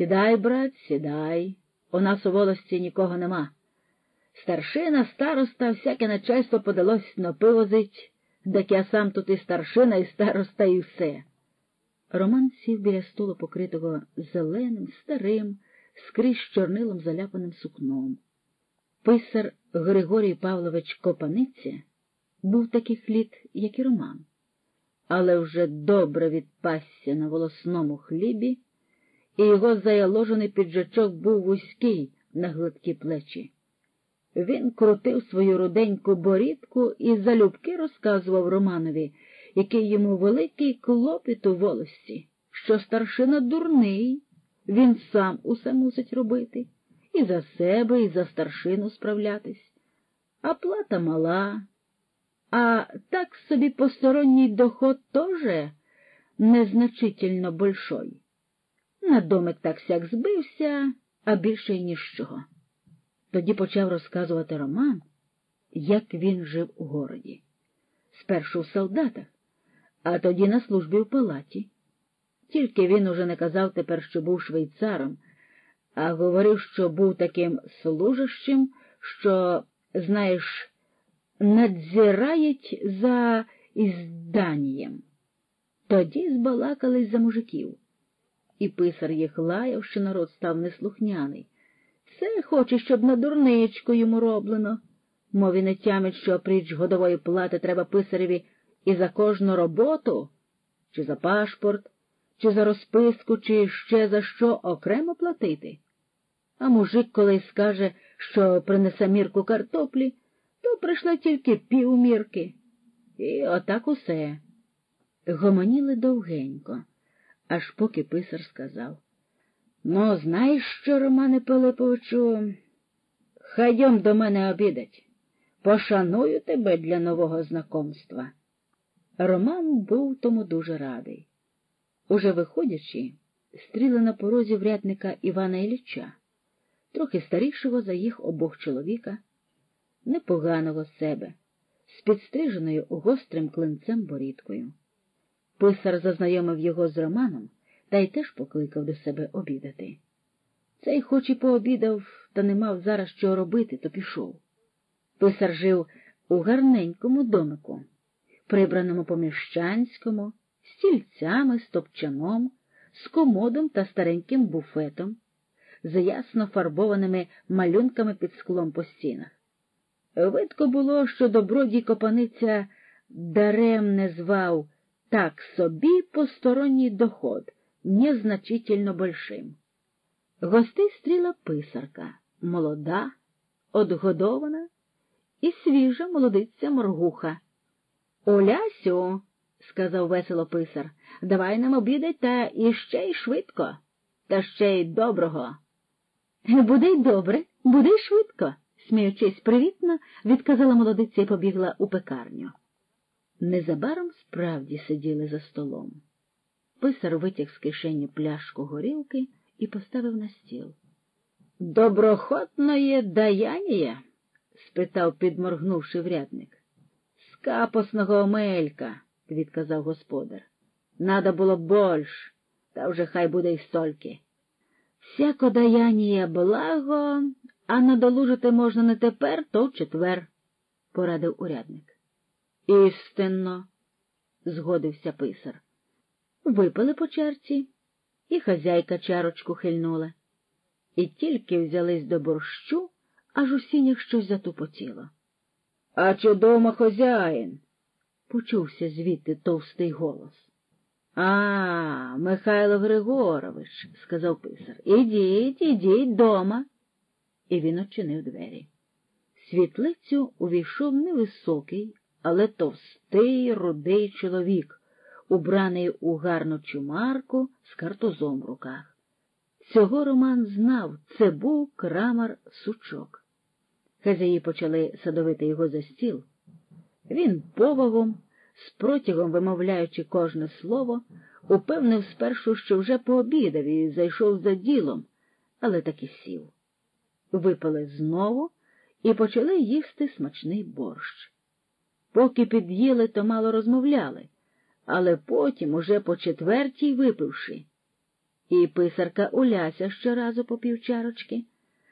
Сідай, брат, сідай. У нас у волості нікого нема. Старшина, староста, всяке начальство подалось на пиво зить, так я сам тут і старшина, і староста, і все. Роман сів біля столу, покритого зеленим, старим, скрізь чорнилом заляпаним сукном. Писар Григорій Павлович Копаниця був таких літ, як і Роман, але вже добре відпасся на волосному хлібі, і його заяложений піджачок був вузький на гладкі плечі. Він крутив свою руденьку борідку і залюбки розказував Романові, який йому великий клопіт у волості, що старшина дурний, він сам усе мусить робити, і за себе, і за старшину справлятись. А плата мала, а так собі посторонній доход тоже незначительно большой. На домик так сяк збився, а більше й нічого. Тоді почав розказувати Роман, як він жив у городі. Спершу в солдатах, а тоді на службі в палаті. Тільки він уже не казав тепер, що був швейцаром, а говорив, що був таким служащим, що, знаєш, надзирають за ізданням. Тоді збалакались за мужиків, і писар їх лаяв, що народ став неслухняний. Це хоче, щоб на дурничку йому роблено. Мові не тямить, що опріч годової плати треба писареві і за кожну роботу, чи за пашпорт, чи за розписку, чи ще за що окремо платити. А мужик, коли скаже, що принесе мірку картоплі, то прийшла тільки півмірки. І отак усе. Гомоніли довгенько, аж поки писар сказав. Ну, знаєш що, Романе Пилиповичу, хайдем до мене обідать. Пошаную тебе для нового знакомства. Роман був тому дуже радий. Уже виходячи, стріли на порозі врядника Івана Ілліча, трохи старішого за їх обох чоловіка, непоганого себе, з підстриженою гострим клинцем борідкою. Писар зазнайомив його з Романом та й теж покликав до себе обідати. Цей хоч і пообідав, та не мав зараз що робити, то пішов. Писар жив у гарненькому домику, прибраному поміщанському, стільцями, з топчаном, з комодом та стареньким буфетом, з ясно фарбованими малюнками під склом по стінах. Видко було, що добродій копаниця дарем не звав так собі посторонній доход, незначительно большим. Гостей стріла писарка, молода, одгодована і свіжа молодиця моргуха. Олясю, сказав весело писар, давай нам обідать та іще й швидко, та ще й доброго. Буде й добре, буде й швидко, сміючись привітно, відказала молодиця і побігла у пекарню. Незабаром справді сиділи за столом. Писар витяг з кишені пляшку горілки і поставив на стіл. Доброхотної даянія? спитав, підморгнувши врядник. З капосного омелька, відказав господар. Надо було больш, та вже хай буде й стольки. Всяко даянія благо, а надолужити можна не тепер, то в четвер, порадив урядник. Істинно, згодився писар. Випили по черці, і хазяйка чарочку хильнула. І тільки взялись до борщу, аж у сінях щось затупотіло. А чи дома хазяїн? почувся звідти товстий голос. А, Михайло Григорович, сказав писар, ідіть, ідіть дома. І він очинив двері. Світлицю увійшов невисокий, але товстий рудий чоловік, убраний у гарну чумарку з картузом в руках. Цього Роман знав, це був крамар сучок. Хазяї почали садовити його за стіл. Він повагом, з протягом вимовляючи кожне слово, упевнив спершу, що вже пообідав і зайшов за ділом, але таки сів. Випили знову і почали їсти смачний борщ. Поки під'їли, то мало розмовляли, але потім, уже по четвертій випивши, і писарка Уляся щоразу по півчарочки.